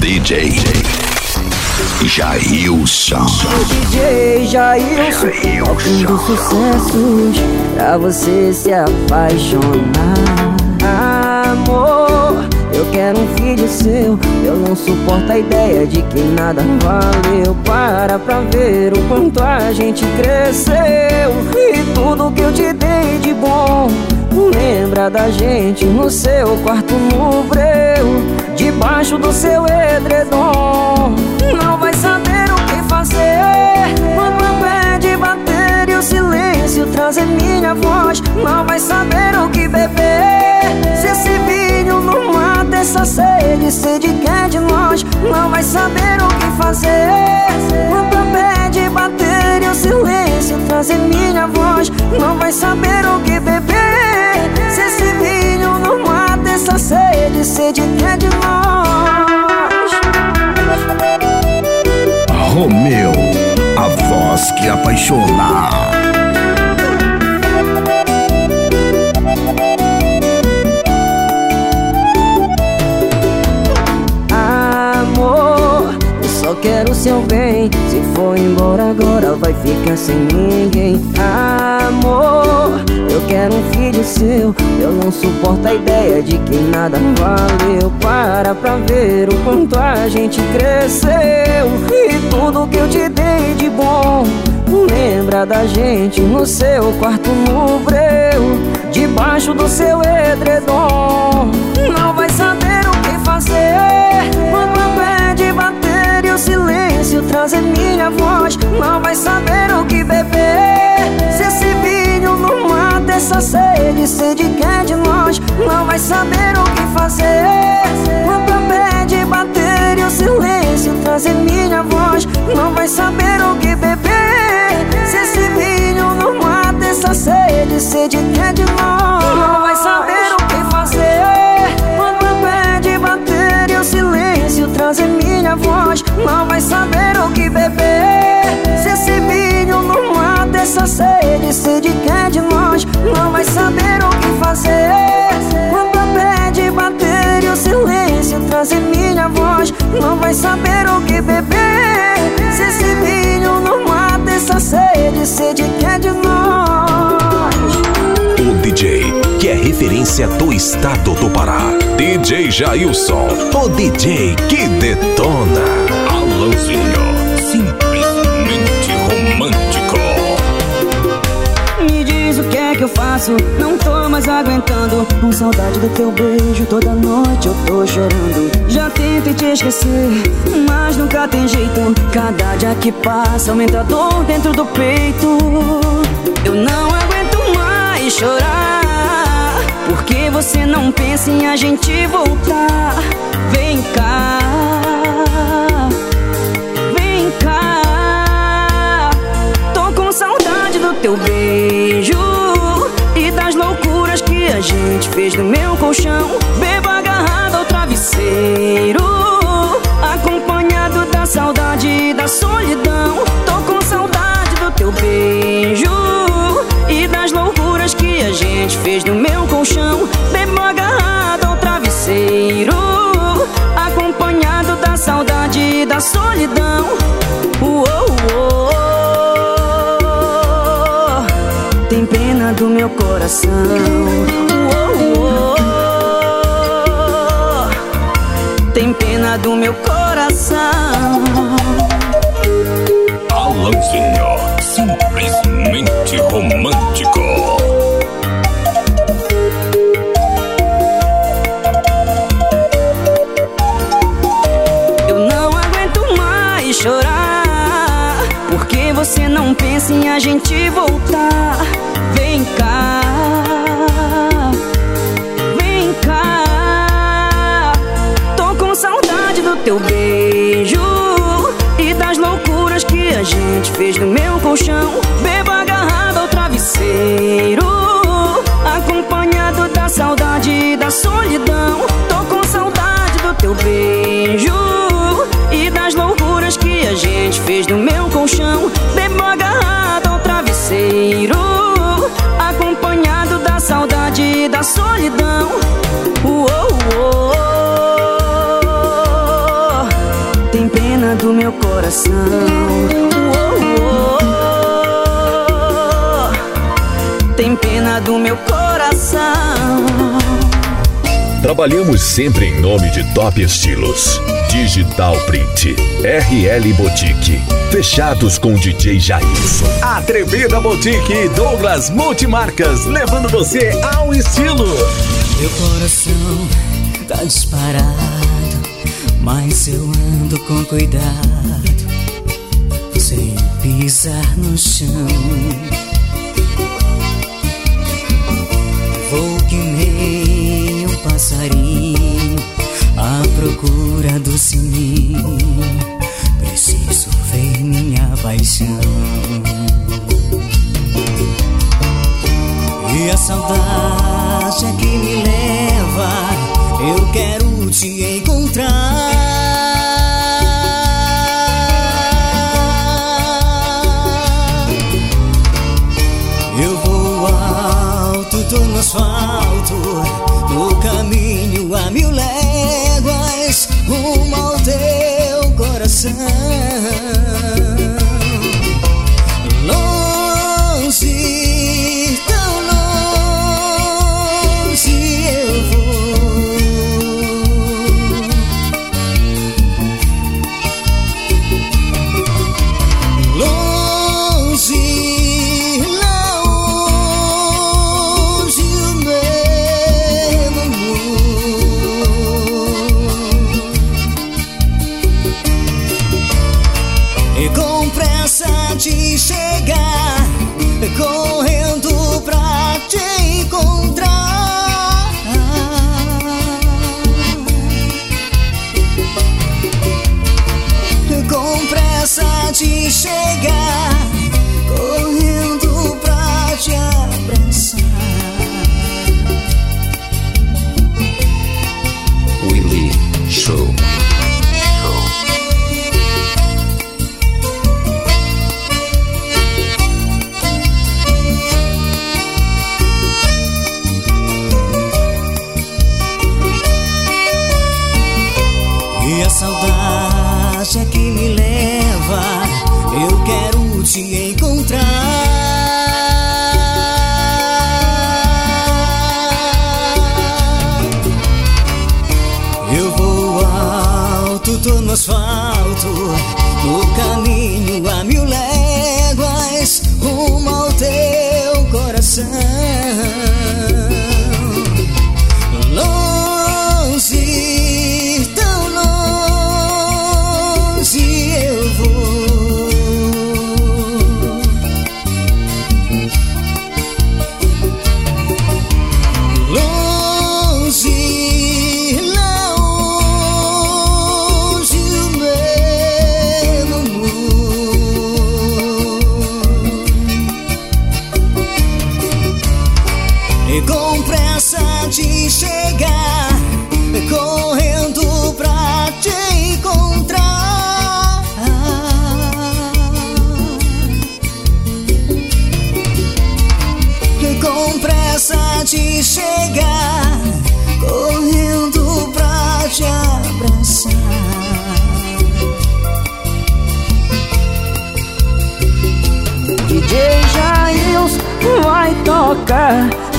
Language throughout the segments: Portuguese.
DJ Jailson. DJ Jailson, tocando sucessos pra você se apaixonar. Amor, eu quero um filho seu. Eu não suporto a ideia de que nada valeu. Para pra ver o quanto a gente cresceu. E tudo que eu te dei de bom. Lembra da gente no seu quarto no breu Debaixo do seu edredom. Não vai saber o que fazer. Quando pede bater e o silêncio trazer minha voz Não vai saber o que beber. Se esse vinho não mata essa sede Sede que é de nós. Não vai saber o que fazer. Quando pede bater e o silêncio trazer minha voz Não vai saber o que beber. Se esse vinho mata essa sede, sede que é de nós. Romeu, a voz que apaixona quero seu bem. Se for embora agora vai ficar sem ninguém. Amor eu quero um filho seu. Eu não suporto a ideia de que nada valeu. Para pra ver o quanto a gente cresceu. E tudo que eu te dei de bom Lembra da gente no seu quarto no breu. Debaixo do seu edredom Não silêncio trazer minha voz. Não vai saber o que beber. Se esse vinho não mata essa sede Sede que é de nós. Não vai saber o que fazer. Quando a pede bater e o silêncio trazer minha voz Não vai saber o que beber. Se esse vinho não mata essa sede Sede que é de nós. Não vai saber o que fazer. Quando a pede bater e o silêncio trazer minha voz. Não vai saber o que beber. Se esse vinho não mata essa sede Sede que é de nós? Não vai saber o que fazer. Quando a pede bater e o silêncio trazer minha voz. Não vai saber o que beber. Se esse vinho não mata essa sede Sede que é de nós é referência do estado do Pará. DJ Jailson, o DJ que detona. Alãozinho, simplesmente romântico. Me diz o que é que eu faço, não tô mais aguentando. Com saudade do teu beijo, toda noite eu tô chorando. Já tentei te esquecer, mas nunca tem jeito. Cada dia que passa aumenta a dor dentro do peito. Eu não aguento mais chorar Porque você não pensa em a gente voltar? Vem cá. Vem cá. Tô com saudade do teu beijo E das loucuras que a gente fez no meu colchão. Bebo agarrado ao travesseiro Acompanhado da saudade e da solidão. Tô com saudade do teu beijo fez no meu colchão Bebo agarrado ao travesseiro Acompanhado da saudade e da solidão Uou, uou. Tem pena do meu coração Uou, uou. Tem pena do meu coração Alãozinho, simplesmente romântico em a gente voltar. Vem cá Vem cá. Tô com saudade do teu beijo E das loucuras que a gente fez no meu colchão. Bebo agarrado ao travesseiro Acompanhado da saudade e da solidão. Tô com saudade do teu beijo E das loucuras que a gente fez no meu colchão saudade da solidão Uou, uou. pena do meu coração. Oh, oh. Tem pena do meu coração. Trabalhamos sempre em nome de Top Estilos. Digital Print, RL Boutique. Fechados com DJ Jailson. Atrevida Boutique e Douglas Multimarcas, levando você ao estilo. Meu coração tá disparado, mas eu ando com cuidado, sem pisar no chão. Vou que passarinho à procura do sininho. Preciso ver minha paixão. E a saudade é que me leva. Eu quero te encontrar. Teu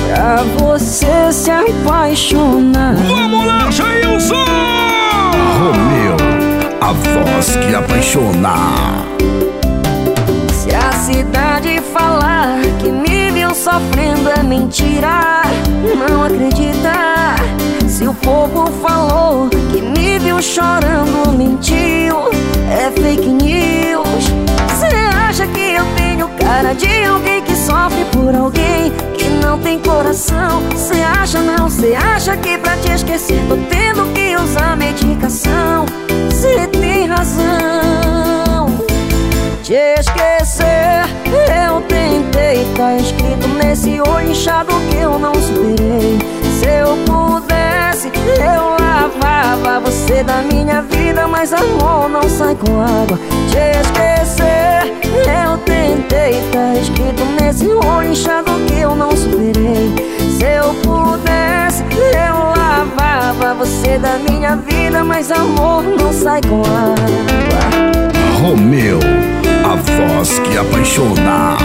pra você se apaixonar. Vamos lá, Jailson! Romeu, a voz que apaixona. Se a cidade falar que me viu sofrendo é mentira, não acredita. Se o povo falou que me viu chorando, mentiu, é fake news. Cê acha que eu tenho cara de alguém que sofre por alguém que não tem coração? Cê acha não? Cê acha que pra te esquecer tô tendo que usar medicação? Cê tem razão te esquecer. Eu tentei, tá escrito nesse olho inchado que eu não superei. Se eu pudesse, eu lavava você da minha vida, mas amor não sai com água. Te esquecer, você da minha vida, mas amor não sai com água. Romeu, a voz que apaixonar.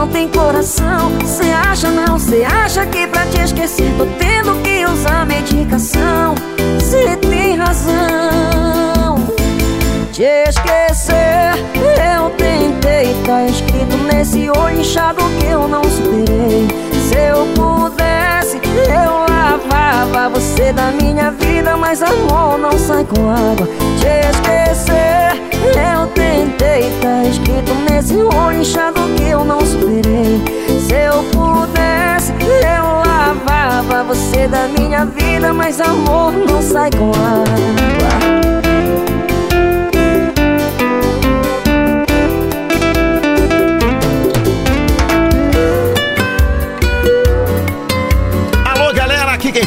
Não tem coração. Cê acha não, cê acha que pra te esquecer tô tendo que usar medicação. Cê tem razão. Te esquecer eu tentei Tá escrito nesse olho inchado que eu não superei. Se eu pudesse eu lavava você da minha vida Mas amor não sai com água. Te esquecer eu tentei Tá escrito nesse olho inchado que eu não superei. Se eu pudesse eu lavava você da minha vida Mas amor não sai com água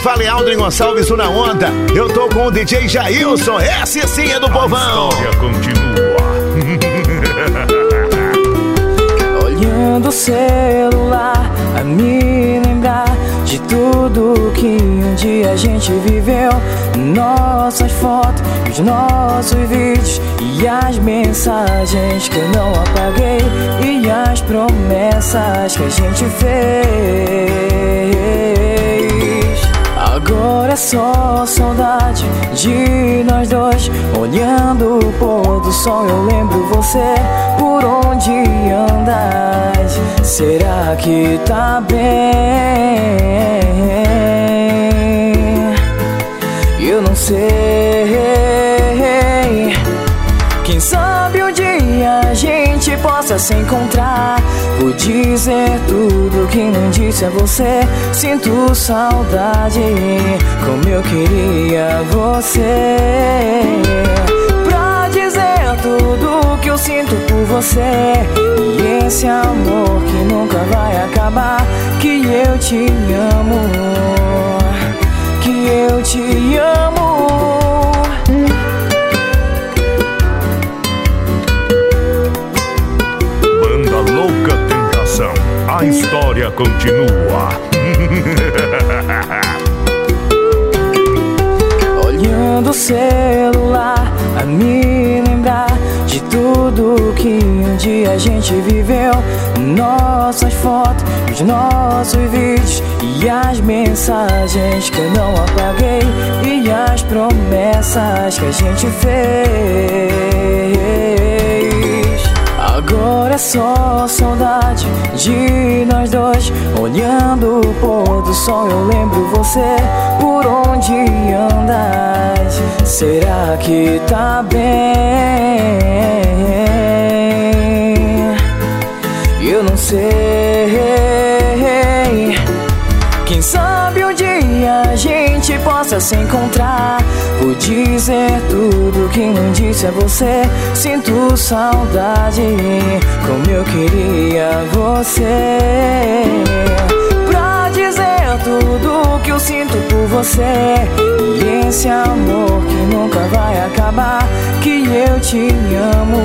fala é Aldrin Gonçalves, Na Onda. Eu tô com o DJ Jailson, esse sim é do povão. A história continua. Olhando o celular, a me lembrar de tudo que um dia a gente viveu. Nossas fotos, os nossos vídeos e as mensagens que eu não apaguei. E as promessas que a gente fez. Agora é só saudade de nós dois. Olhando o pôr do sol eu lembro você Por onde andas. Será que tá bem? Eu não sei Quem sabe um dia a gente possa se encontrar. Vou dizer tudo que não disse a você. Sinto saudade como eu queria você. Pra dizer tudo que eu sinto por você. E esse amor que nunca vai acabar. Que eu te amo Que eu te amo a história continua. Olhando o celular a me lembrar de tudo que um dia a gente viveu. Nossas fotos, os nossos vídeos e as mensagens que eu não apaguei e as promessas que a gente fez. Agora é só saudade de nós dois Olhando o pôr do sol. Eu lembro você Por onde andas. Será que tá bem? Eu não sei. Quem sabe um dia a gente possa se encontrar. Vou dizer tudo que não disse a você. Sinto saudade como eu queria você. Pra dizer tudo que eu sinto por você. E esse amor que nunca vai acabar. Que eu te amo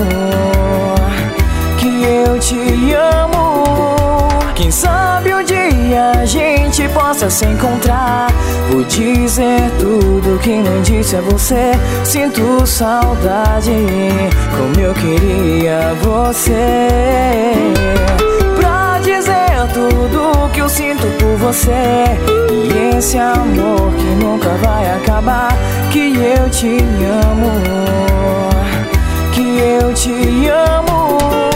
Que eu te amo. Quem sabe um dia a gente possa se encontrar. Vou dizer tudo que não disse a você. Sinto saudade como eu queria você. Pra dizer tudo que eu sinto por você. E esse amor que nunca vai acabar. Que eu te amo Que eu te amo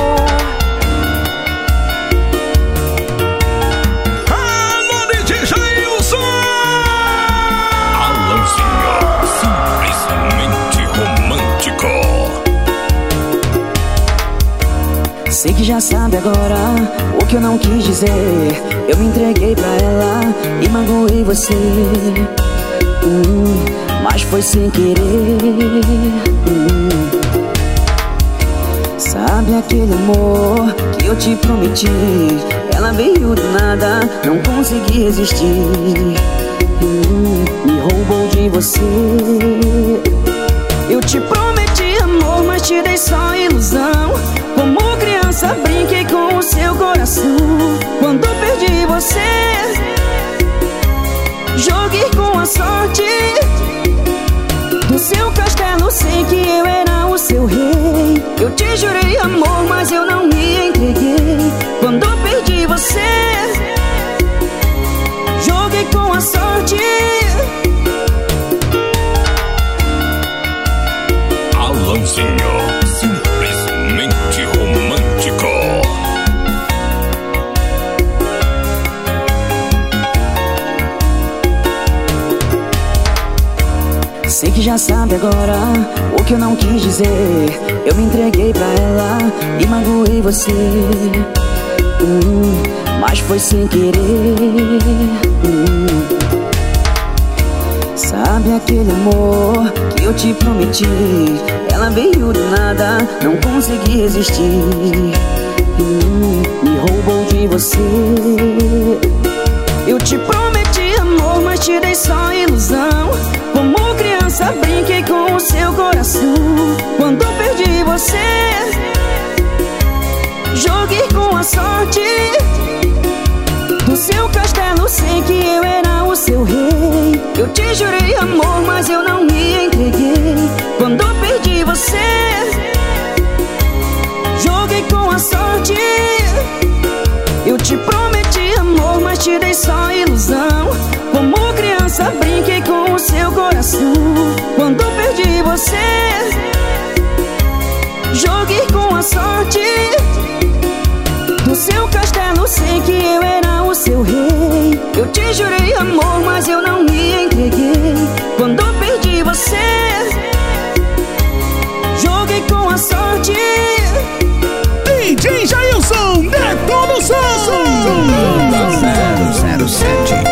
Sei que já sabe agora o que eu não quis dizer. Eu me entreguei pra ela e magoei você. Hum, mas foi sem querer. Hum. Sabe aquele amor que eu te prometi? Ela veio do nada, não consegui resistir. Hum, me roubou de você. Eu te prometi amor, mas te dei só ilusão. Brinquei com o seu coração. Quando perdi você, joguei com a sorte. Do seu castelo, sei que eu era o seu rei. Eu te jurei amor, mas eu não me entreguei Quando perdi você Joguei com a sorte Alanzinho, já sabe agora o que eu não quis dizer. Eu me entreguei pra ela e magoei você. Hum, Mas foi sem querer. Hum. Sabe aquele amor que eu te prometi? Ela veio do nada, não consegui resistir. Hum, Me roubou de você. Eu te prometi amor, mas te dei só ilusão brinquei com o seu coração. Quando perdi você Joguei com a sorte. Do seu castelo sei que eu era o seu rei. Eu te jurei amor, mas eu não me entreguei. Quando perdi você Joguei com a sorte. Eu te prometi amor, mas te dei só ilusão. Como criança o seu coração. Quando perdi você Joguei com a sorte Do seu castelo. Sei que eu era o seu rei. Eu te jurei amor, mas eu não me entreguei. Quando perdi você Joguei com a sorte. DJ Jailson, detona o som! Banda 007.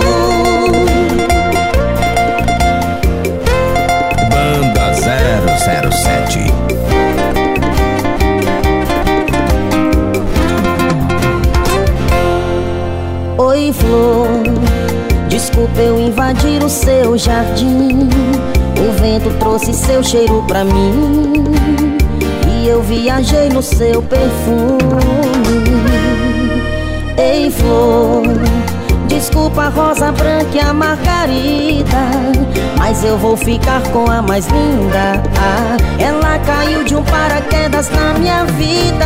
007. Oi, flor. Desculpa eu invadir o seu jardim. O vento trouxe seu cheiro pra mim. E eu viajei no seu perfume. Ei, flor. Desculpa a rosa branca e a margarida. Mas eu vou ficar com a mais linda. Ah, ela caiu de um paraquedas na minha vida.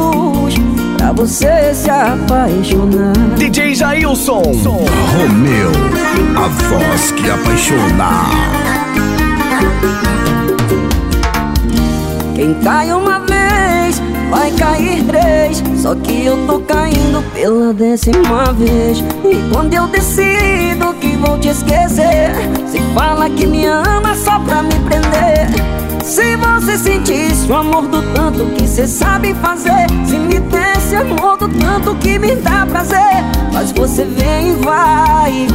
sucessos pra você se apaixonar. DJ Jailson, Romeu, a voz que apaixona. Quem cai uma vez, vai cair três. Só que eu tô caindo pela décima vez. E quando eu decido que vou te esquecer, se fala que me ama só pra me prender. Se você sentisse o amor do tanto que cê sabe fazer, se me desse amor do tanto que me dá prazer, mas você vem e vai,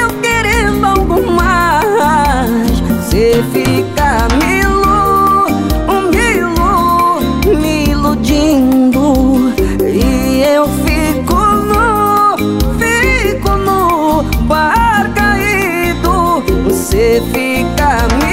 eu querendo algo mais. Cê fica me ilu- me me iludindo e eu fico no, fico no bar caído. Você fica me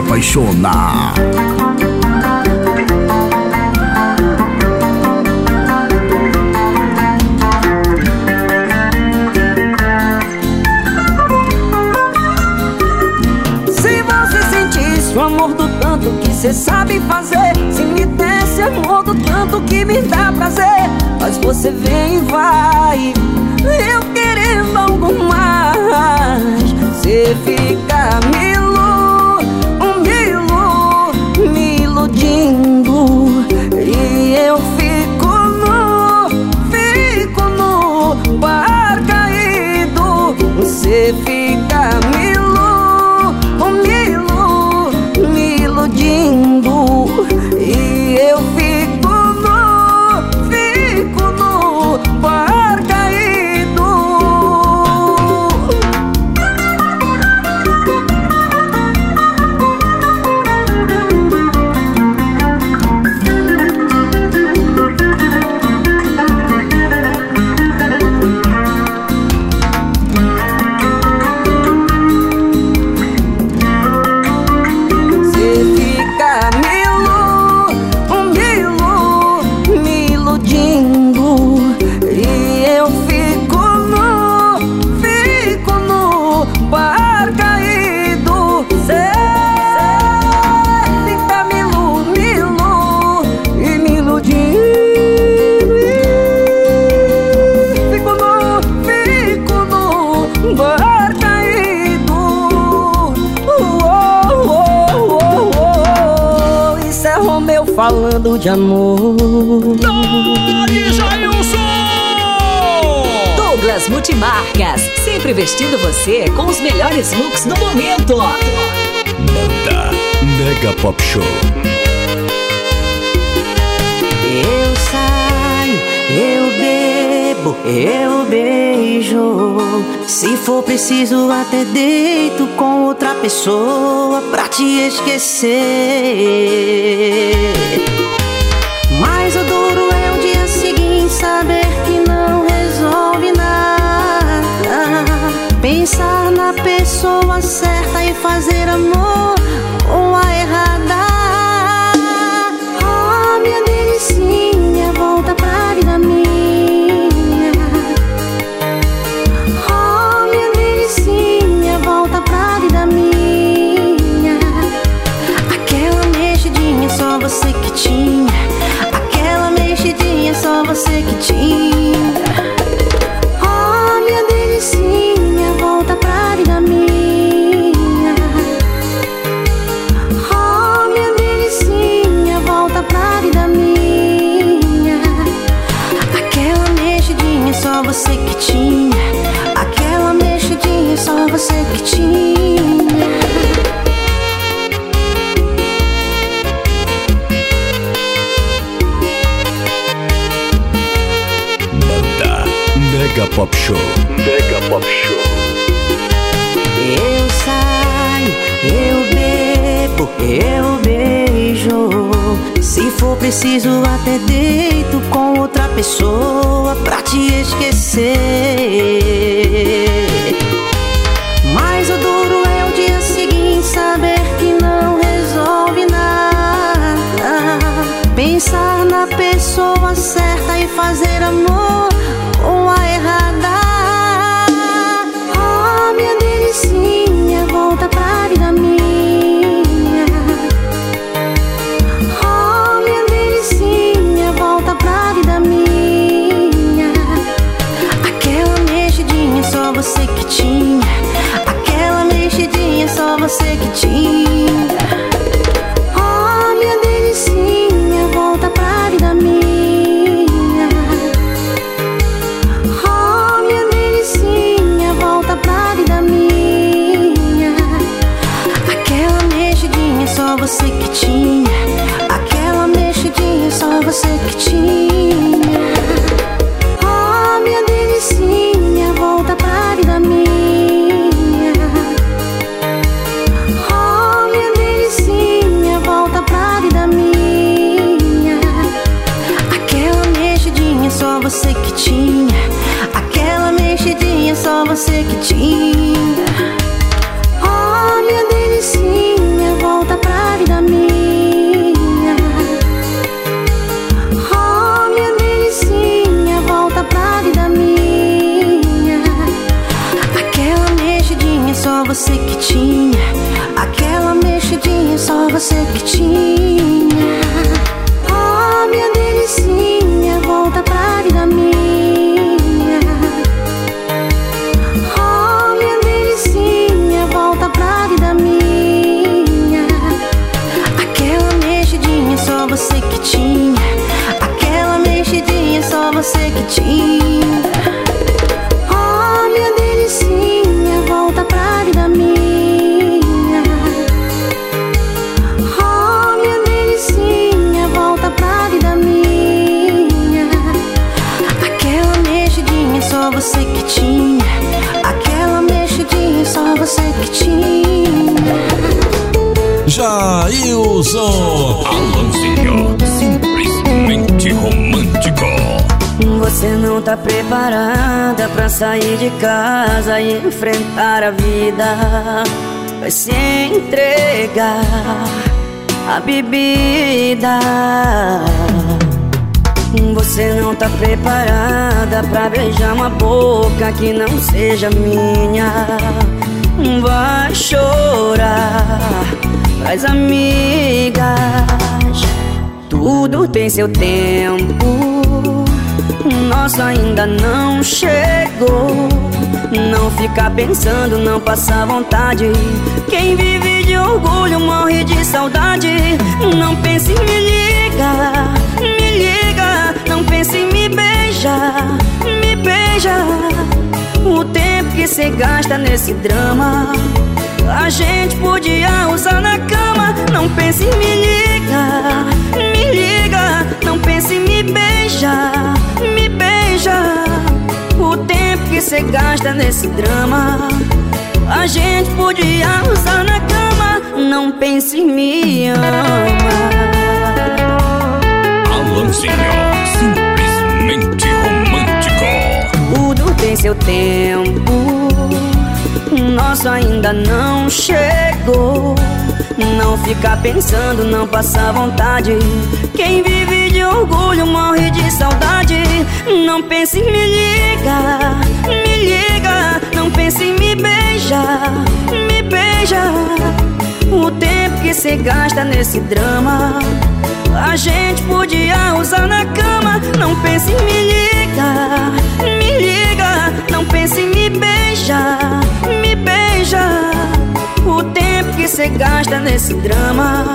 voz que apaixona. Se você sentisse o amor do tanto que cê sabe fazer Se me desse amor do tanto que me dá prazer Mas você vem e vai Eu querendo algo mais Cê fica me bar caído Você fica falando de amor Douglas Multimarcas, sempre vestindo você com os melhores looks do momento. Manda Mega Pop Show. Eu beijo. Se for preciso, até deito com outra pessoa pra te esquecer. Mas o duro é o dia seguinte saber que não resolve nada. Pensar na pessoa certa e fazer amor Pop Show. Mega Pop Show. Eu saio, eu bebo, eu beijo. Se for preciso, até deito com outra pessoa pra te esquecer. Mas o duro é o dia seguinte saber que não resolve nada. Pensar na pessoa certa e fazer amor uma boca que não seja minha. Vai chorar pras amigas. Tudo tem seu tempo. Nosso ainda não chegou. Não ficar pensando, não passar vontade. Quem vive de orgulho morre de saudade. Não pense em me ligar, me liga. Não pense em me beijar, me beija. O tempo que cê gasta nesse drama. A gente podia usar na cama. Não pense em me ligar, me liga. Não pense em me beijar, me beija. O tempo que cê gasta nesse drama. A gente podia usar na cama. Não pense em me amar Alanzinho simplesmente seu tempo. Nosso ainda não chegou. Não ficar pensando, não passar vontade. Quem vive de orgulho morre de saudade. Não pense em me ligar, me liga. Não pense em me beijar, me beija. O tempo que cê gasta nesse drama. A gente podia usar na cama Não pense em me ligar, me liga Não pense em me beijar, me beija. O tempo que cê gasta nesse drama.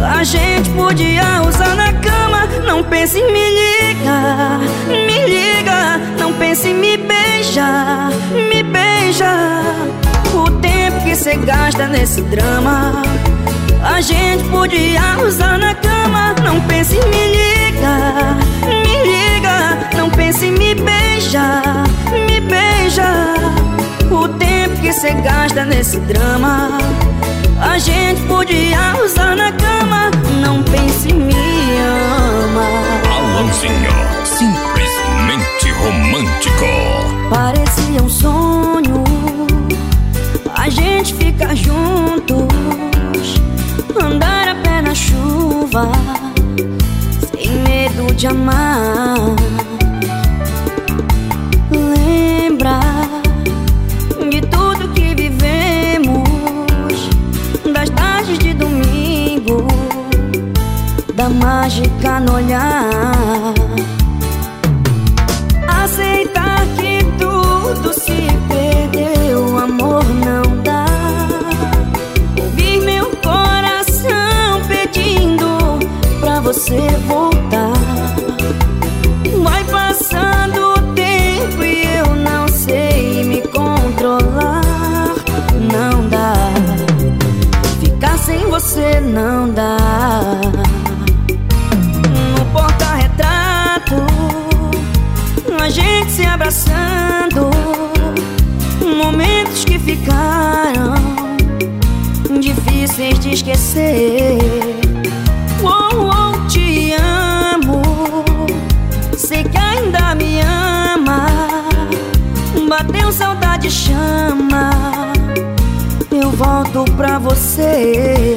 A gente podia usar na cama. Não pense em me ligar, me liga. Não pense em me beijar, me beija. O tempo que cê gasta nesse drama. A gente podia usar na cama. Não pense em me ligar, me liga pense em me beijar, me beija. O tempo que cê gasta nesse drama A gente podia usar na cama. Não pense em me amar Alanzinho, simplesmente romântico. Parecia um sonho. A gente ficar juntos Andar a pé na chuva Sem medo de amar Lembra De tudo que vivemos Das tardes de domingo Da mágica no olhar abraçando Momentos que ficaram Difíceis de esquecer. Oh, te amo. Sei que ainda me ama. Bateu saudade, chama. Eu volto pra você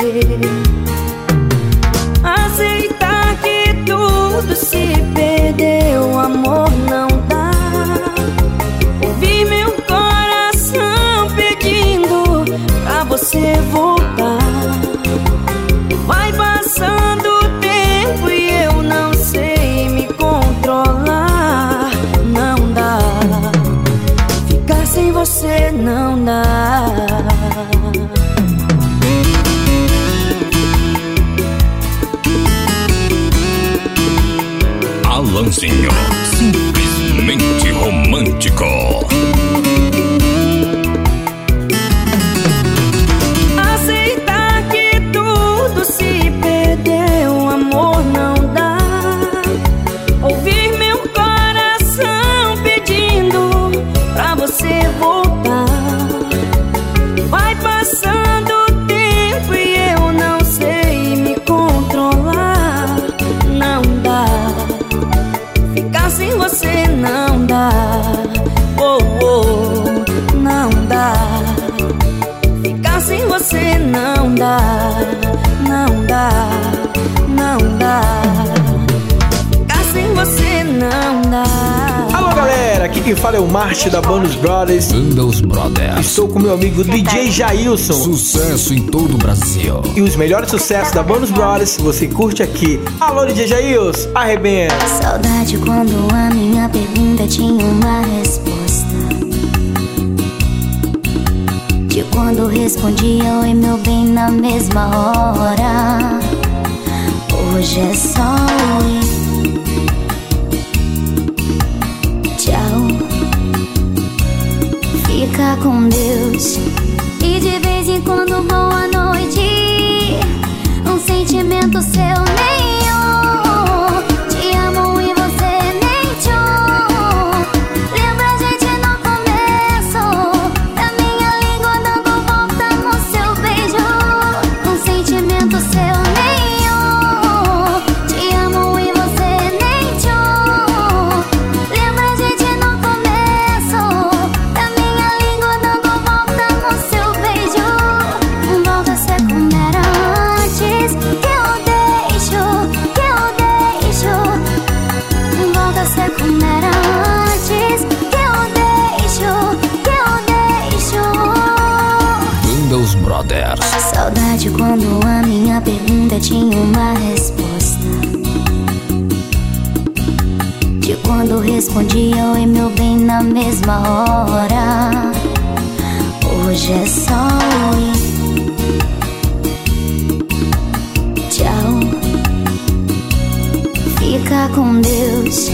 você voltar. Vai passando o tempo e eu não sei me controlar. Não dá. Ficar sem você não dá. Alanzinho, simplesmente romântico. Fala é o Marte da Bonus Brothers. Banda Os Brothers. Estou com meu amigo DJ Jailson. Sucesso em todo o Brasil. E os melhores sucessos da Bonus Brothers você curte aqui. Alô, DJ Jailson, arrebenta. Saudade quando a minha pergunta tinha uma resposta. De quando respondia oi meu bem na mesma hora. Hoje é só oi. Com Deus. E de vez em quando boa noite. Um sentimento seu quando respondia oi meu bem na mesma hora. Hoje é só oi Tchau. Fica com Deus.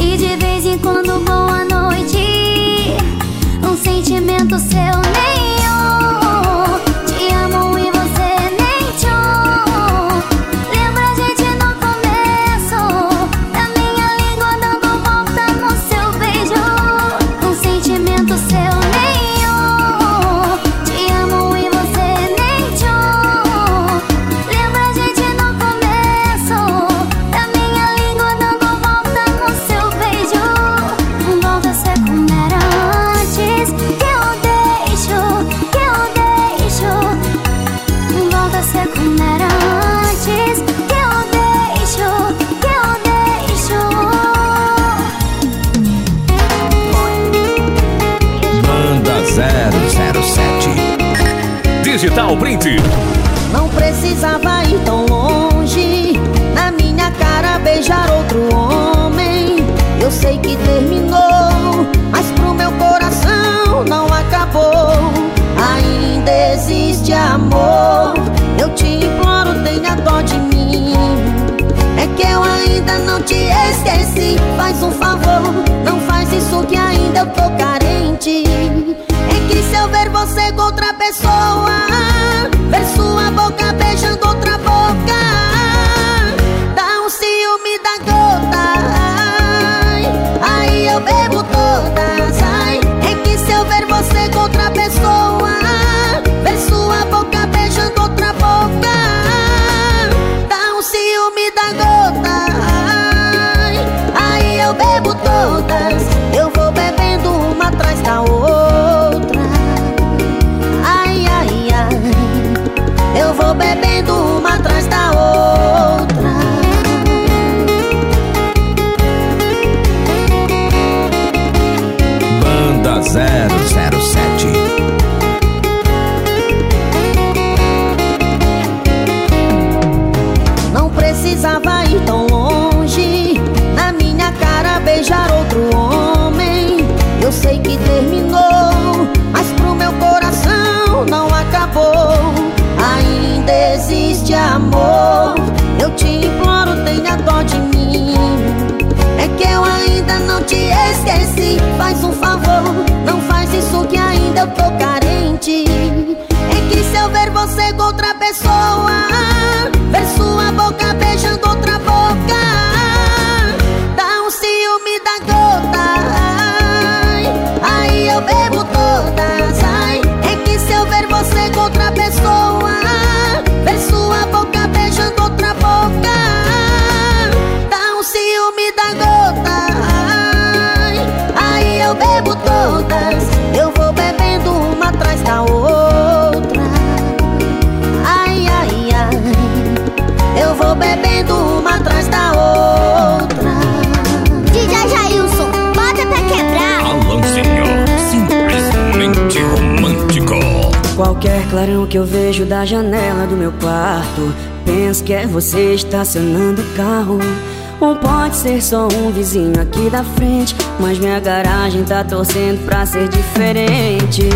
E de vez em quando boa Digital Print. Não precisava ir tão longe. Na minha cara beijar outro homem. Eu sei que terminou Mas pro meu coração não acabou. Ainda existe amor. Eu te imploro, tenha dó de mim. É que eu ainda não te esqueci. Faz um favor, não faz isso que ainda eu tô carente Se eu ver você com outra pessoa Ver sua boca eu tô carente. É que se eu ver você com Qualquer clarão que eu vejo da janela do meu quarto. Penso que é você estacionando o carro. Ou pode ser só um vizinho aqui da frente Mas minha garagem tá torcendo pra ser diferente.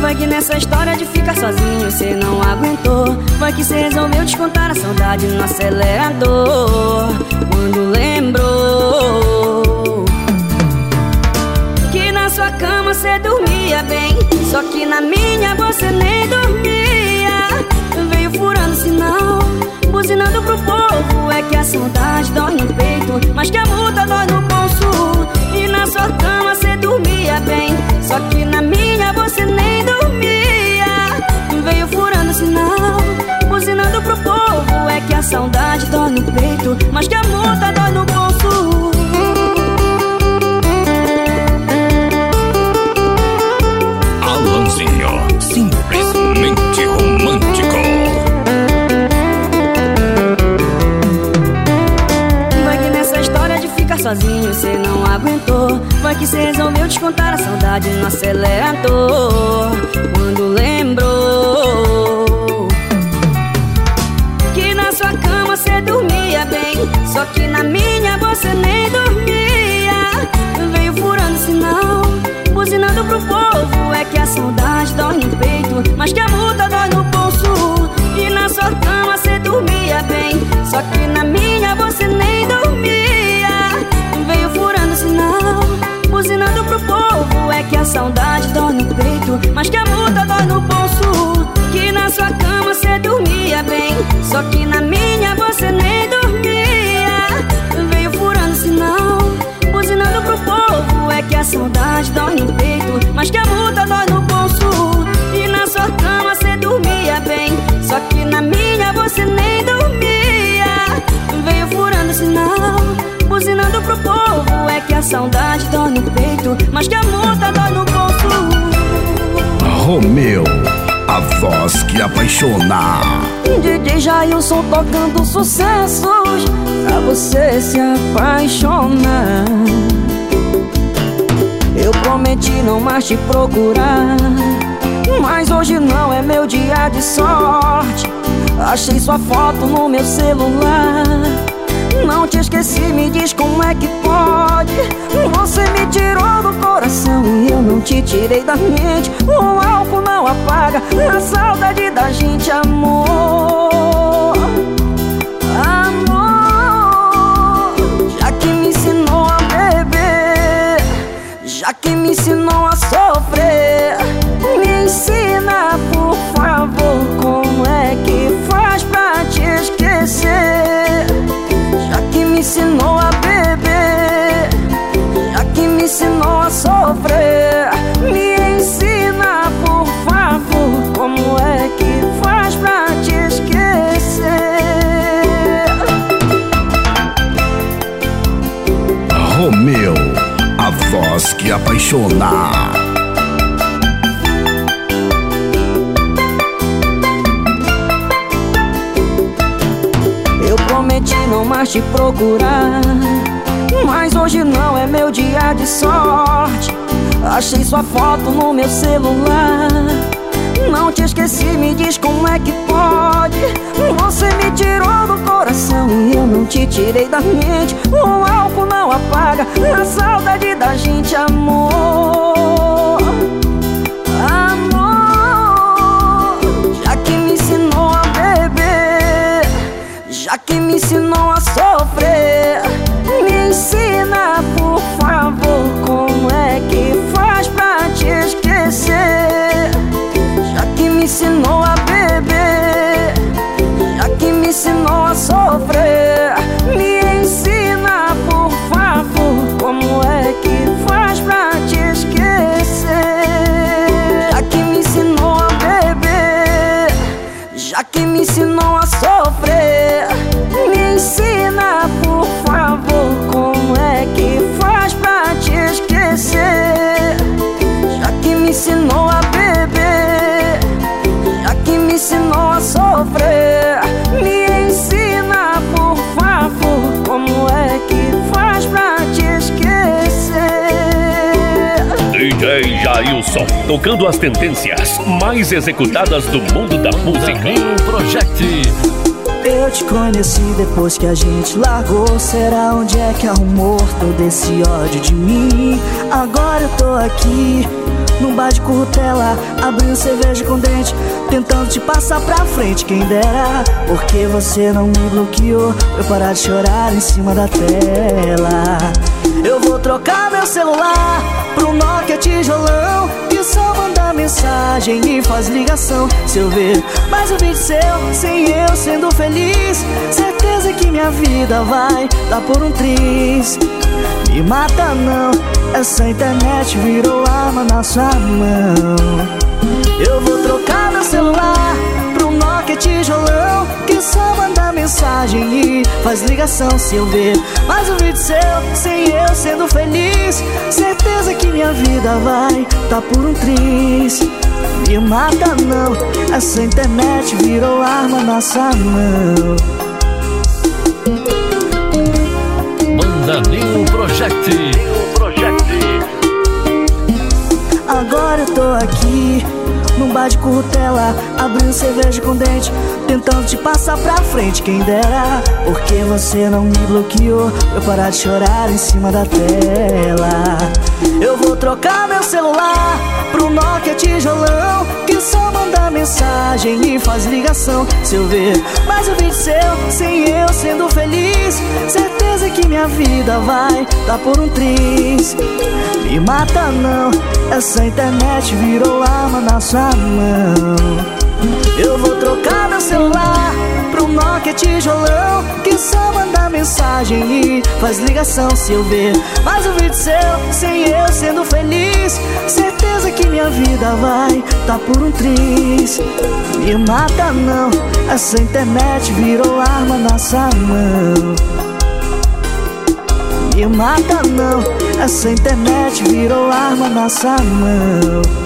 Vai que nessa história de ficar sozinho cê não aguentou. Vai que cê resolveu descontar a saudade no acelerador. Quando lembrou Que na sua cama cê dormia bem Só que na minha você nem dormia. Veio furando sinal Buzinando pro povo. É que a saudade dói no peito Mas que a multa dói no bolso. E na sua cama cê dormia bem. Só que na minha você nem dormia. Veio furando sinal Buzinando pro povo. É que a saudade dói no peito Mas que a multa dói no bolso sozinho cê não aguentou. Vai que cê resolveu descontar a saudade no acelerador. Quando lembrou Que na sua cama cê dormia bem Só que na minha você nem dormia. Veio furando sinal Buzinando pro povo É que a saudade dói no peito Mas que a multa dói no bolso. E na sua cama cê dormia bem Só que na minha você nem dormia povo É que a saudade dói no peito Mas que a multa dói no bolso. Que na sua cama cê dormia bem Só que na minha você nem dormia. Veio furando sinal Buzinando pro povo É que a saudade dói no peito Mas que a multa dói no bolso. E na sua cama cê dormia bem É que a saudade dói no peito Mas que a multa dói no bolso. Romeu, a voz que apaixona. DJ Jailson tocando sucessos Pra você se apaixonar. Eu prometi não mais te procurar Mas hoje não é meu dia de sorte. Achei sua foto no meu celular. Não te esqueci, me diz como é que pode Você me tirou do coração e eu não te tirei da mente. O álcool não apaga a saudade da gente, amor. Amor Já que me ensinou a beber Já que me ensinou a sofrer Me ensina, por favor, como é que faz pra te esquecer? Já que me ensinou a voz que apaixona. Eu prometi não mais te procurar Mas hoje não é meu dia de sorte. Achei sua foto no meu celular. Não te esqueci, me diz como é que pode. Você me tirou do coração e eu não te tirei da mente. O álcool não apaga a saudade da gente, amor. Amor Já que me ensinou a beber Já que me ensinou a sofrer pra Jailson, tocando as tendências mais executadas do mundo da música. Project. Eu te conheci depois que a gente largou. Será onde é que arrumou todo esse ódio de mim? Agora eu tô aqui num bar de currutela, abrindo cerveja com dente, tentando te passar pra frente. Quem dera, porque você não me bloqueou. Eu parar de chorar em cima da tela. Eu vou trocar meu celular pro Nokia tijolão Que só manda mensagem e faz ligação. Se eu ver mais um vídeo seu sem eu sendo feliz Certeza que minha vida vai dar por um triz. Me mata não, essa internet virou arma na sua mão. Eu vou trocar meu celular pro Nokia tijolão Que só manda mensagem e faz ligação Se eu ver. Mais um vídeo seu sem eu sendo feliz Certeza que minha vida vai tá por um triz. Me mata não, essa internet virou arma na sua mão. Banda New Project. Agora eu tô aqui num bar de currutela, abrindo cerveja com dente, tentando te passar pra frente. Quem dera, porque você não me bloqueou. Eu parar de chorar em cima da tela. Eu vou trocar meu celular pro Nokia tijolão, que só manda mensagem e faz ligação. Se eu ver mais um vídeo seu, sem eu sendo feliz, certeza que minha vida vai dar por um triz. Me mata não, essa internet virou arma na sua mão. Eu vou trocar meu celular pro Nokia tijolão Que só manda mensagem e faz ligação Se eu ver. Mais um vídeo seu sem eu sendo feliz Certeza que minha vida vai tá por um triz. Me mata não, essa internet virou arma na sua mão. Me mata não, essa internet virou arma na sua mão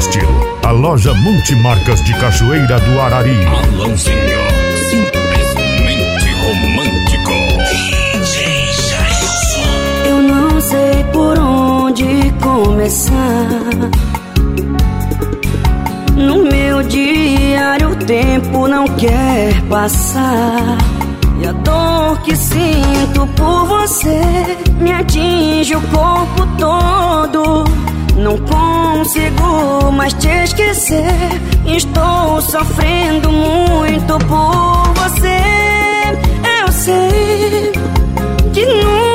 Estilo, a loja multimarcas de Cachoeira do Arari. Alanzinho, simplesmente romântico. Eu não sei por onde começar. No meu diário o tempo não quer passar. E a dor que sinto por você me atinge o corpo todo. Não consigo mais te esquecer. Estou sofrendo muito por você. Eu sei que nunca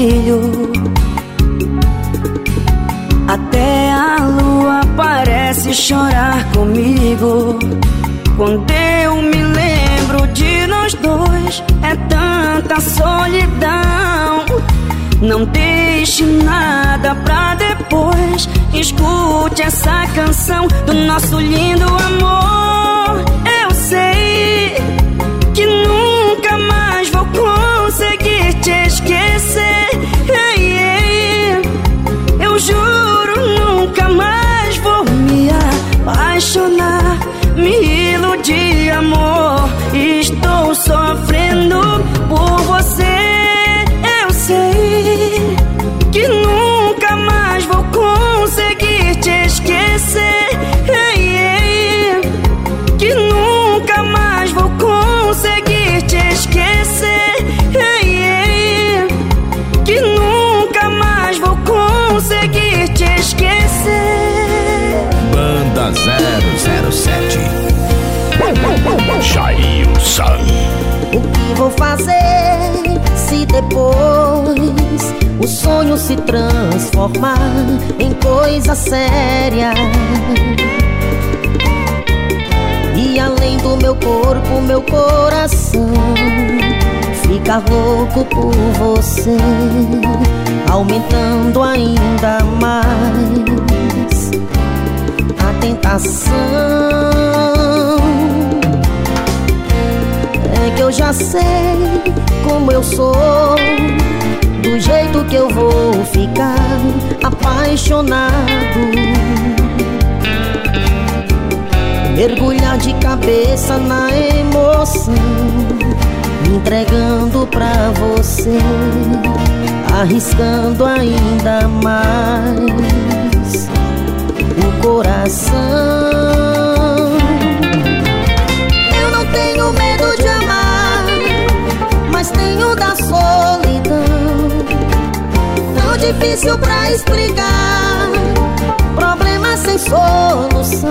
brilho. Até a lua parece chorar comigo. Quando eu me lembro de nós dois, é tanta solidão. Não deixe nada pra depois. Escute essa canção do nosso lindo amor. Juro nunca mais vou me apaixonar, me iludir, amor. Conseguir te esquecer. Banda 007. Jailson. O que vou fazer se depois o sonho se transformar em coisa séria. E além do meu corpo, meu coração fica louco por você, aumentando ainda mais a tentação. É que eu já sei como eu sou, do jeito que eu vou ficar apaixonado. Mergulhar de cabeça na emoção entregando pra você Arriscando ainda mais O coração. Eu não tenho medo de amar Mas tenho da solidão. Tão difícil pra explicar Problema sem solução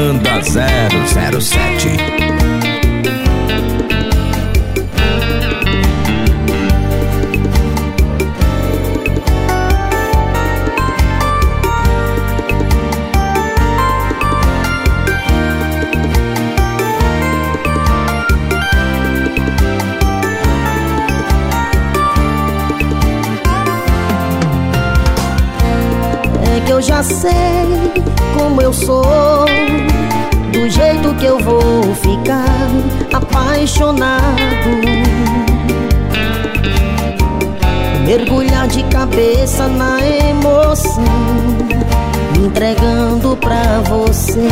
Banda 007. É que eu já sei como eu sou, apaixonado. Mergulhar de cabeça na emoção, entregando pra você,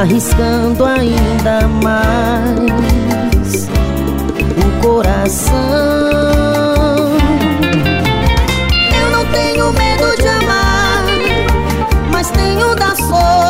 arriscando ainda mais o coração. Eu não tenho medo de amar, mas tenho da solidão.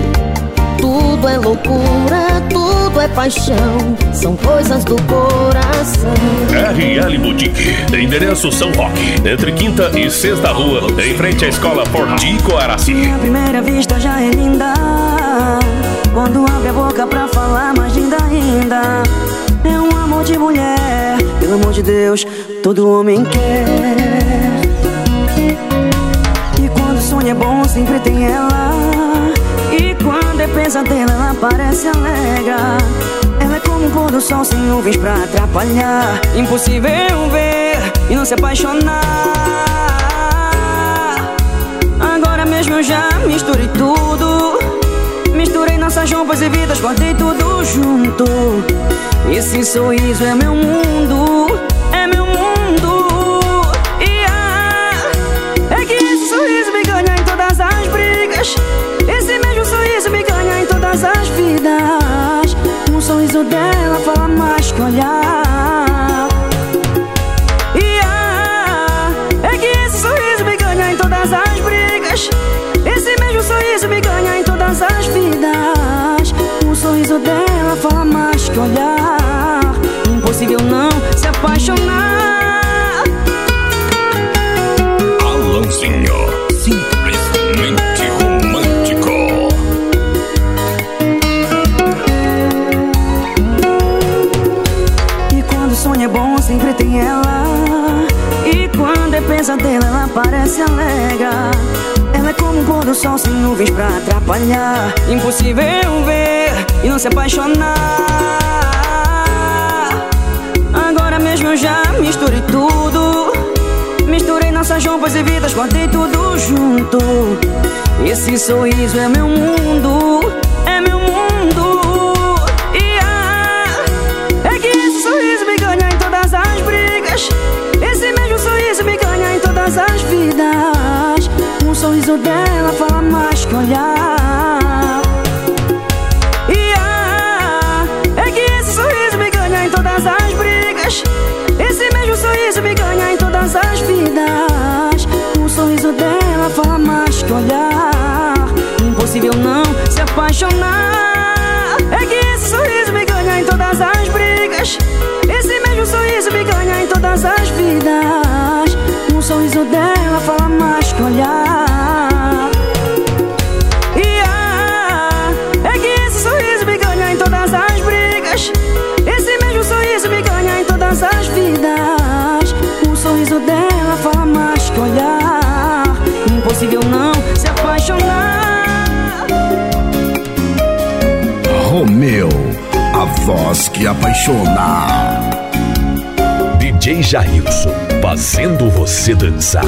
Tudo é loucura, tudo é paixão, são coisas do coração. RL Boutique, endereço São Roque, entre quinta e sexta rua, em frente à escola Fortico Araci. À primeira vista já é linda. Quando abre a boca pra falar mais linda ainda. É um amor de mulher Pelo amor de Deus, todo homem quer. E quando o sonho é bom sempre tem ela quando é pesadelo ela parece alega Ela é como um pôr do sol sem nuvens pra atrapalhar. Impossível ver e não se apaixonar. Agora mesmo eu já misturei tudo. Misturei nossas roupas e vidas, botei tudo junto. Esse sorriso é meu mundo, sorriso dela fala mais que olhar. E ah, é que esse sorriso me ganha em todas as brigas. Esse mesmo sorriso me ganha em todas as vidas. O sorriso dela fala mais que olhar. Impossível não se apaixonar. Alanzinho, pesadelo ela parece alega Ela é como um pôr do sol sem nuvens pra atrapalhar. Impossível ver e não se apaixonar. Agora mesmo eu já misturei tudo. Misturei nossas roupas e vidas, guardei tudo junto. Esse sorriso é meu mundo, todas as vidas. Um sorriso dela fala mais que olhar. E ah, é que esse sorriso me ganha em todas as brigas. Esse mesmo sorriso me ganha em todas as vidas. O sorriso dela fala mais que olhar. Impossível não se apaixonar. É que esse sorriso me ganha em todas as brigas. Esse mesmo sorriso me ganha em todas as vidas. Sorriso dela fala mais que olhar. E ah, é que esse sorriso me ganha em todas as brigas. Esse mesmo sorriso me ganha em todas as vidas. O sorriso dela fala mais que olhar. Impossível não se apaixonar. Romeu, a voz que apaixona. DJ Jailson, fazendo você dançar.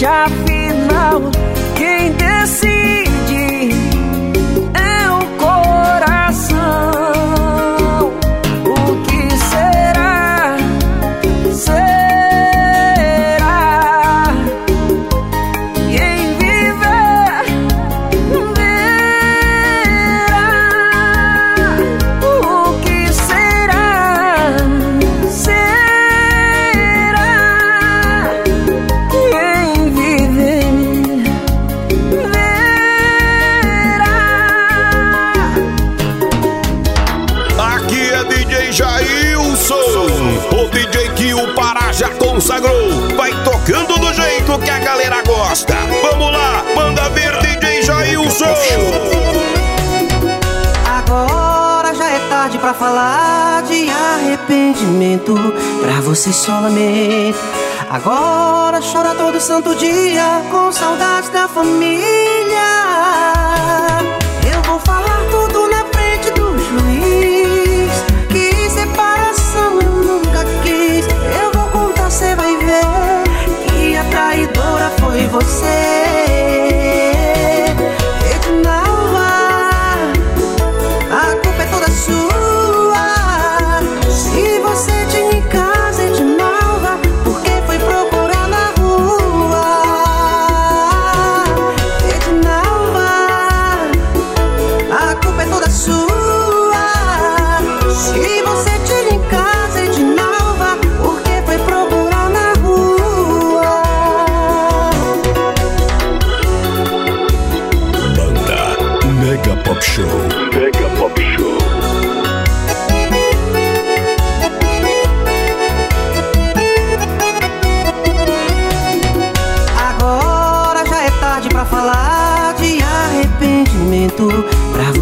Corrente, pra falar de arrependimento pra você solamente. Agora chora todo santo dia com saudade da família. Eu vou falar tudo na frente do juiz. Que separação eu nunca quis. Eu vou contar, você vai ver que a traidora foi você.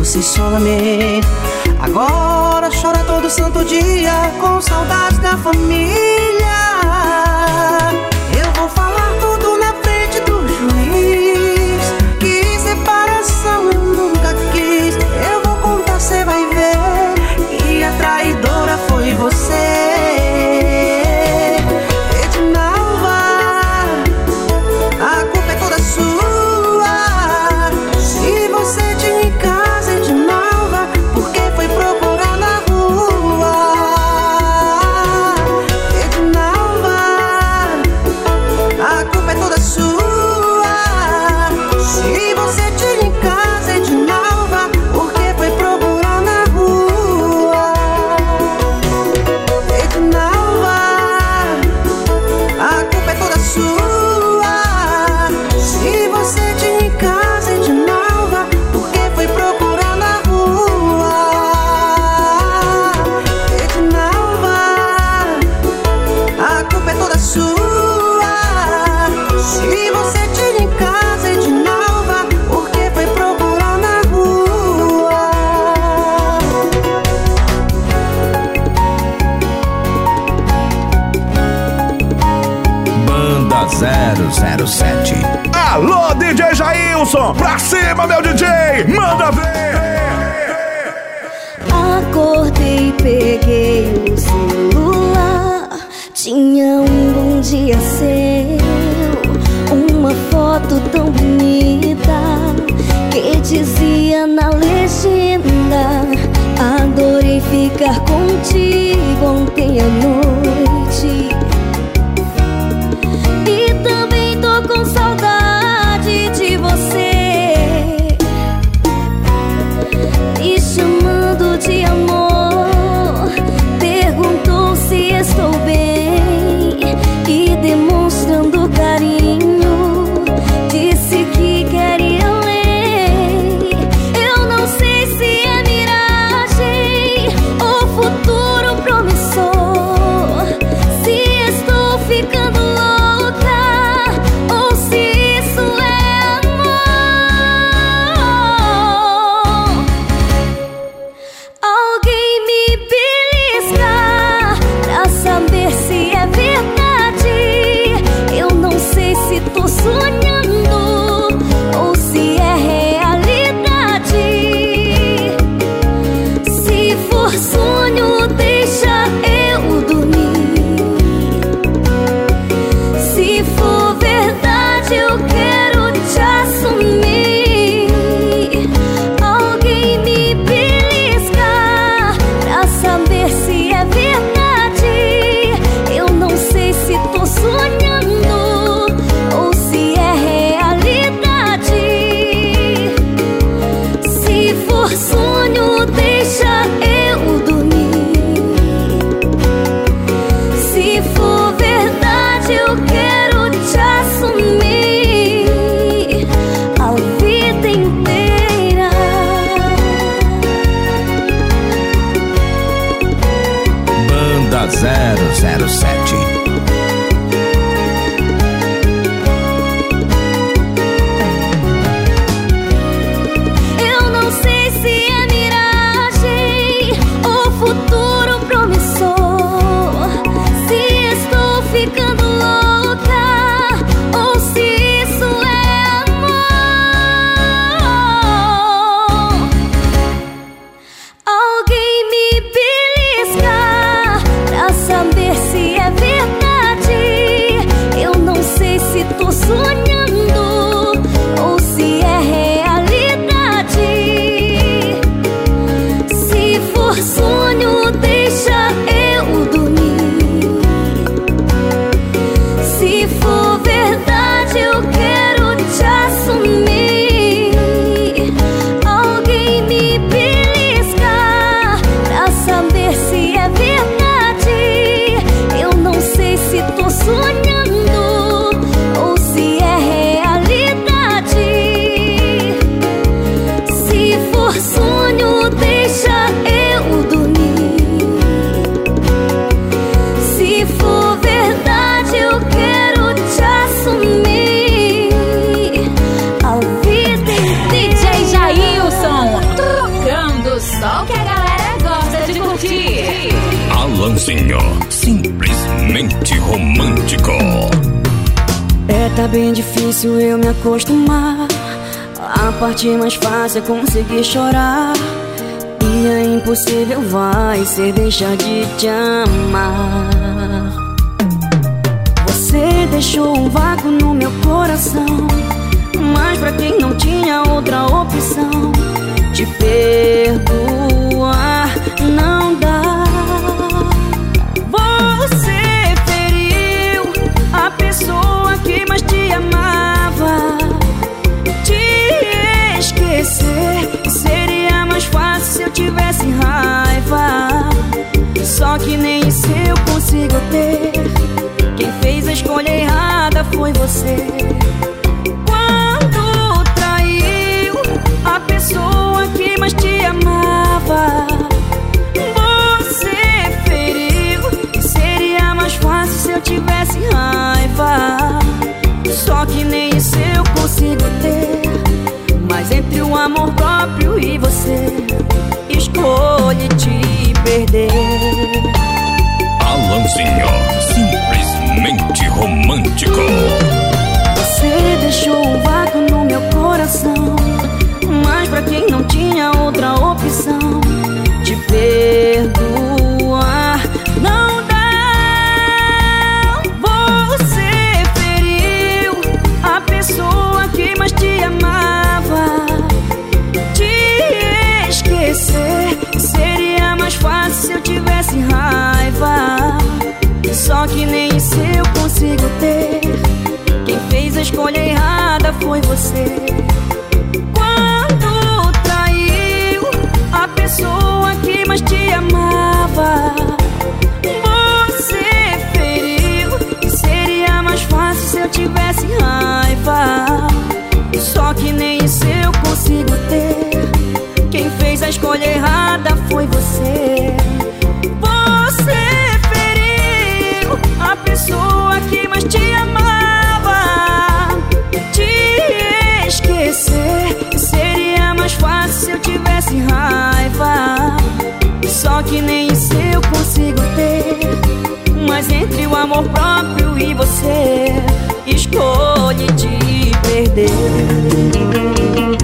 se some. Agora chora todo santo dia com saudade da família. Acostumar. A parte mais fácil é conseguir chorar. E é impossível vai ser deixar de te amar. Você deixou um vácuo no meu coração. Mas pra quem não tinha outra opção, te perdoar não dá. Tivesse raiva. Só que nem isso eu consigo ter. Quem fez a escolha errada foi você. Quando traiu a pessoa que mais te amava. Você feriu. Seria mais fácil se eu tivesse raiva. Só que nem isso eu consigo ter. Mas entre o amor próprio e você, escolhe te perder. Alanzinho, simplesmente romântico. Você deixou um vácuo no meu coração. Mas pra quem não tinha outra opção, te perdoar raiva. Só que nem isso eu consigo ter. Quem fez a escolha errada foi você. Quando traiu a pessoa que mais te amava. Você feriu. Seria mais fácil se eu tivesse raiva. Só que nem isso eu consigo ter. Quem fez a escolha errada foi. Você Só que nem isso eu consigo ter. Mas entre o amor próprio e você, escolhe te perder.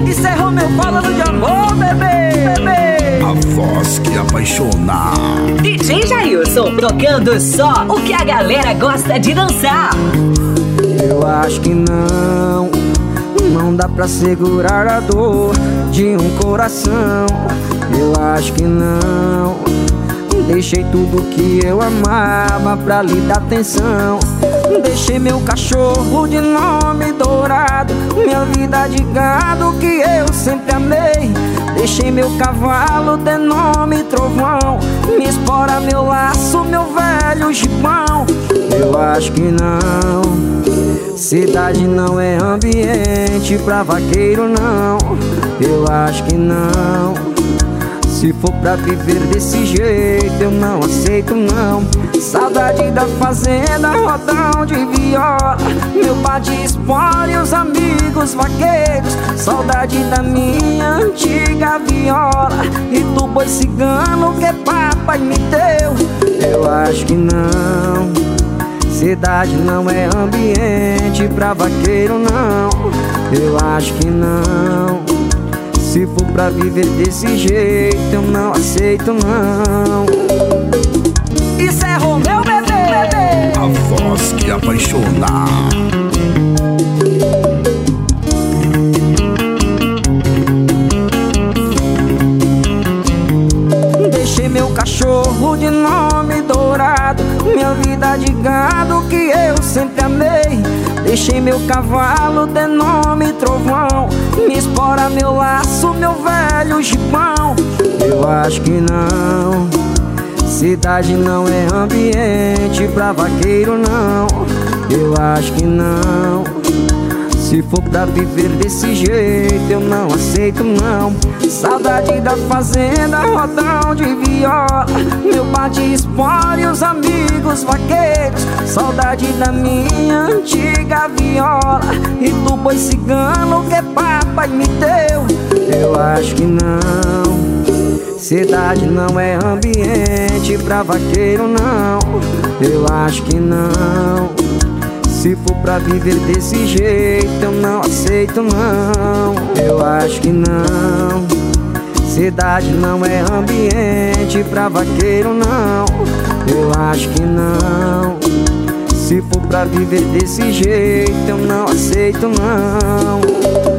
Encerrou meu falando de amor, bebê, bebê. A voz que apaixona. DJ Jailson, tocando só o que a galera gosta de dançar. Eu acho que não, não dá pra segurar a dor de um coração. Eu acho que não. Deixei tudo que eu amava pra lhe dar atenção. Deixei meu cachorro de nome dourado, minha vida de gado que eu sempre amei. Deixei meu cavalo de nome trovão, minha espora, meu laço, meu velho gibão. Eu acho que não. Cidade não é ambiente pra vaqueiro, não. Eu acho que não. Se for pra viver desse jeito, eu não aceito, não. Saudade da fazenda, rodão de viola. Meu bar de espora e os amigos vaqueiros. Saudade da minha antiga viola. E do boi cigano que papai me deu. Eu acho que não. Cidade não é ambiente pra vaqueiro, não. Eu acho que não. Se for pra viver desse jeito, eu não aceito, não. Isso é Romeu, bebê. A voz que apaixona. Deixei meu cachorro de nome dourado, minha vida de gado que eu sempre amei. Deixei meu cavalo de nome trovão, minha espora, meu laço, meu velho gibão. Eu acho que não. Cidade não é ambiente pra vaqueiro, não. Eu acho que não. Se for pra viver desse jeito, eu não aceito, não. Saudade da fazenda, rodão de viola. Meu bate espora e os amigos vaqueiros. Saudade da minha antiga viola. E do boi cigano que papai me deu. Eu acho que não. Cidade não é ambiente pra vaqueiro, não. Eu acho que não. Se for pra viver desse jeito, eu não aceito, não. Eu acho que não. Cidade não é ambiente pra vaqueiro, não. Eu acho que não. Se for pra viver desse jeito, eu não aceito, não.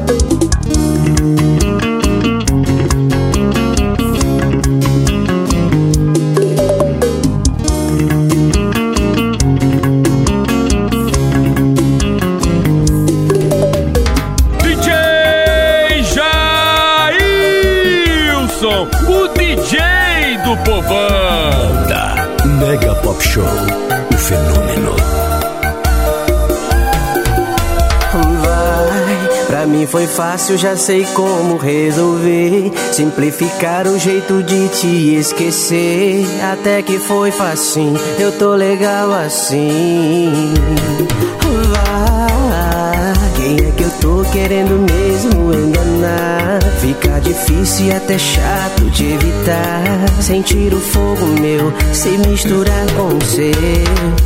Mim foi fácil, já sei como resolver. Simplificar o jeito de te esquecer. Até que foi facinho, eu tô legal assim. Vai, quem é que eu tô querendo mesmo enganar? Fica difícil e até chato de evitar Sentir o fogo meu se misturar com o seu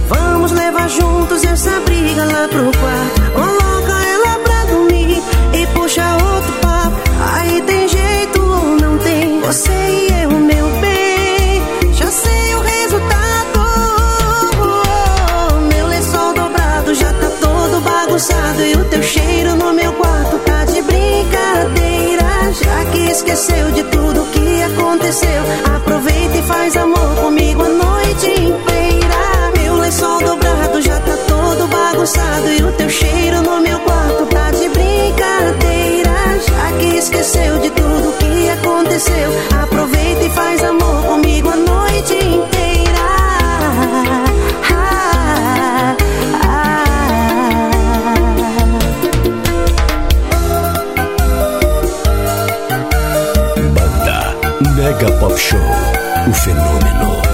Vamos levar juntos essa briga lá pro quarto bagunçado E o teu cheiro no meu quarto tá de brincadeira. Já que esqueceu de tudo que aconteceu Aproveita e faz amor comigo a noite inteira. Meu lençol dobrado já tá todo bagunçado E o teu cheiro no meu quarto tá de brincadeira. Já que esqueceu de tudo que aconteceu Aproveita e faz amor comigo a noite Mega Pop Show, o fenômeno.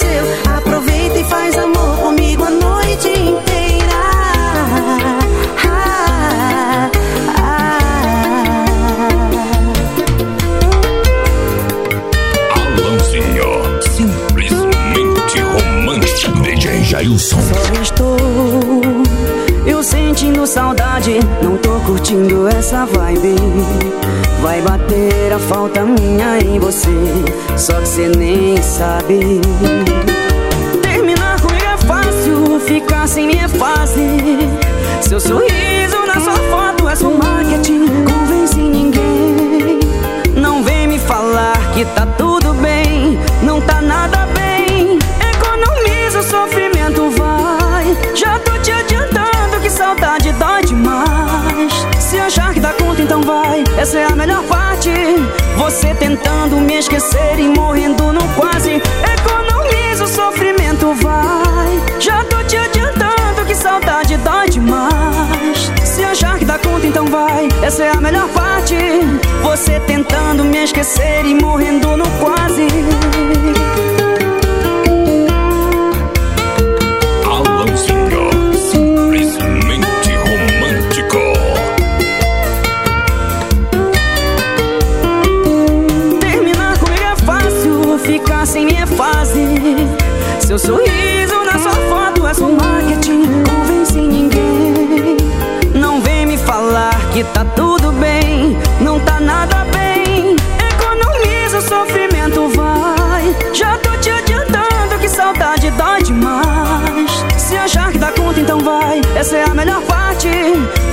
Aconteceu sentindo saudade, não tô curtindo essa vibe. Vai bater a falta minha em você, só que cê nem sabe. Terminar comigo é fácil, ficar sem mim é fácil. Seu sorriso na sua foto é só marketing, convence ninguém. Não vem me falar que tá tudo Essa é a melhor parte. Você tentando me esquecer e morrendo no quase. Economiza o sofrimento, vai. Já tô te adiantando que saudade dói demais. Se achar que dá conta, então vai. Essa é a melhor parte. Você tentando me esquecer e morrendo no quase.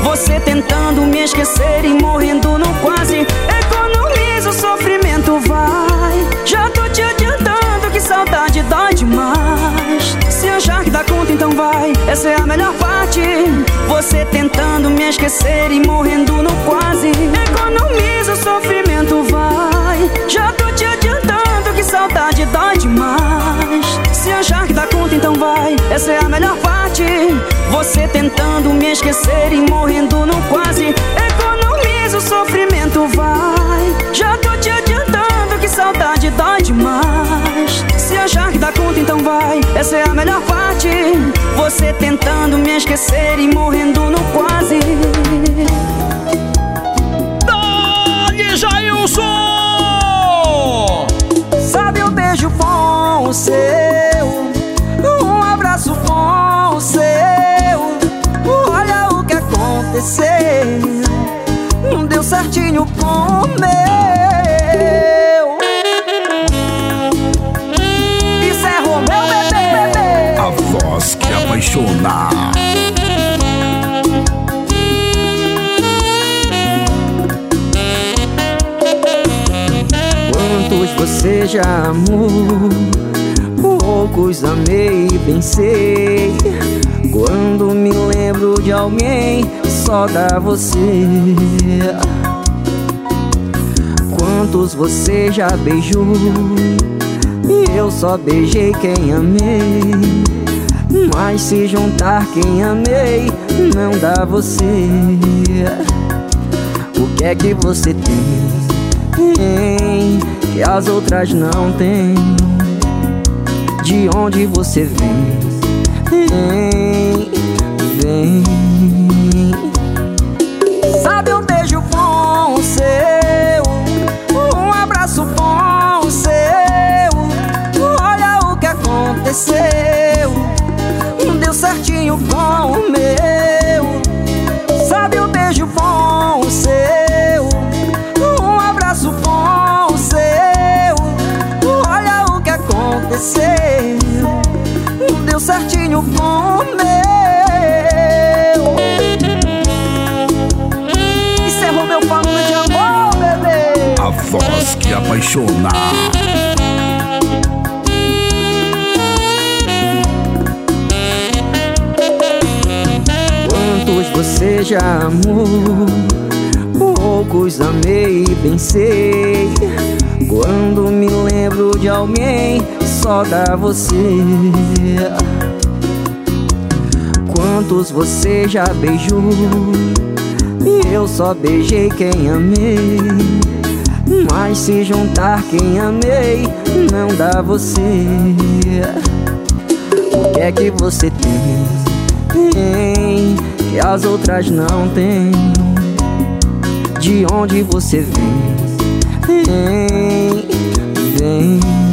Você tentando me esquecer e morrendo no quase. Economiza o sofrimento, vai. Já tô te adiantando que saudade dói demais. Se achar que dá conta, então vai. Essa é a melhor parte. Você tentando me esquecer e morrendo no quase. Economiza o sofrimento, vai. Já tô te adiantando que saudade dói demais. Se achar que dá conta, então vai. Essa é a melhor parte. Você tentando me esquecer e morrendo no quase. Economiza o sofrimento, vai. Já tô te adiantando que saudade dói demais. Se achar que dá conta, então vai. Essa é a melhor parte. Você tentando me esquecer e morrendo no quase. Dali, Jailson! Sabe um beijo bom seu, não deu certinho com o meu. Isso é Romeu, bebê. A voz que apaixona. Quantos você já amou? Poucos amei e pensei. Quando me lembro de alguém, só dá você. Quantos você já beijou? E eu só beijei quem amei. Mas se juntar quem amei, não dá você. O que é que você tem? Que as outras não têm. De onde você vem. Dá você. Quantos você já beijou? E eu só beijei quem amei. Mas se juntar quem amei, não dá você. O que é que você tem? Tem que as outras não têm. De onde você vem? Vem, vem.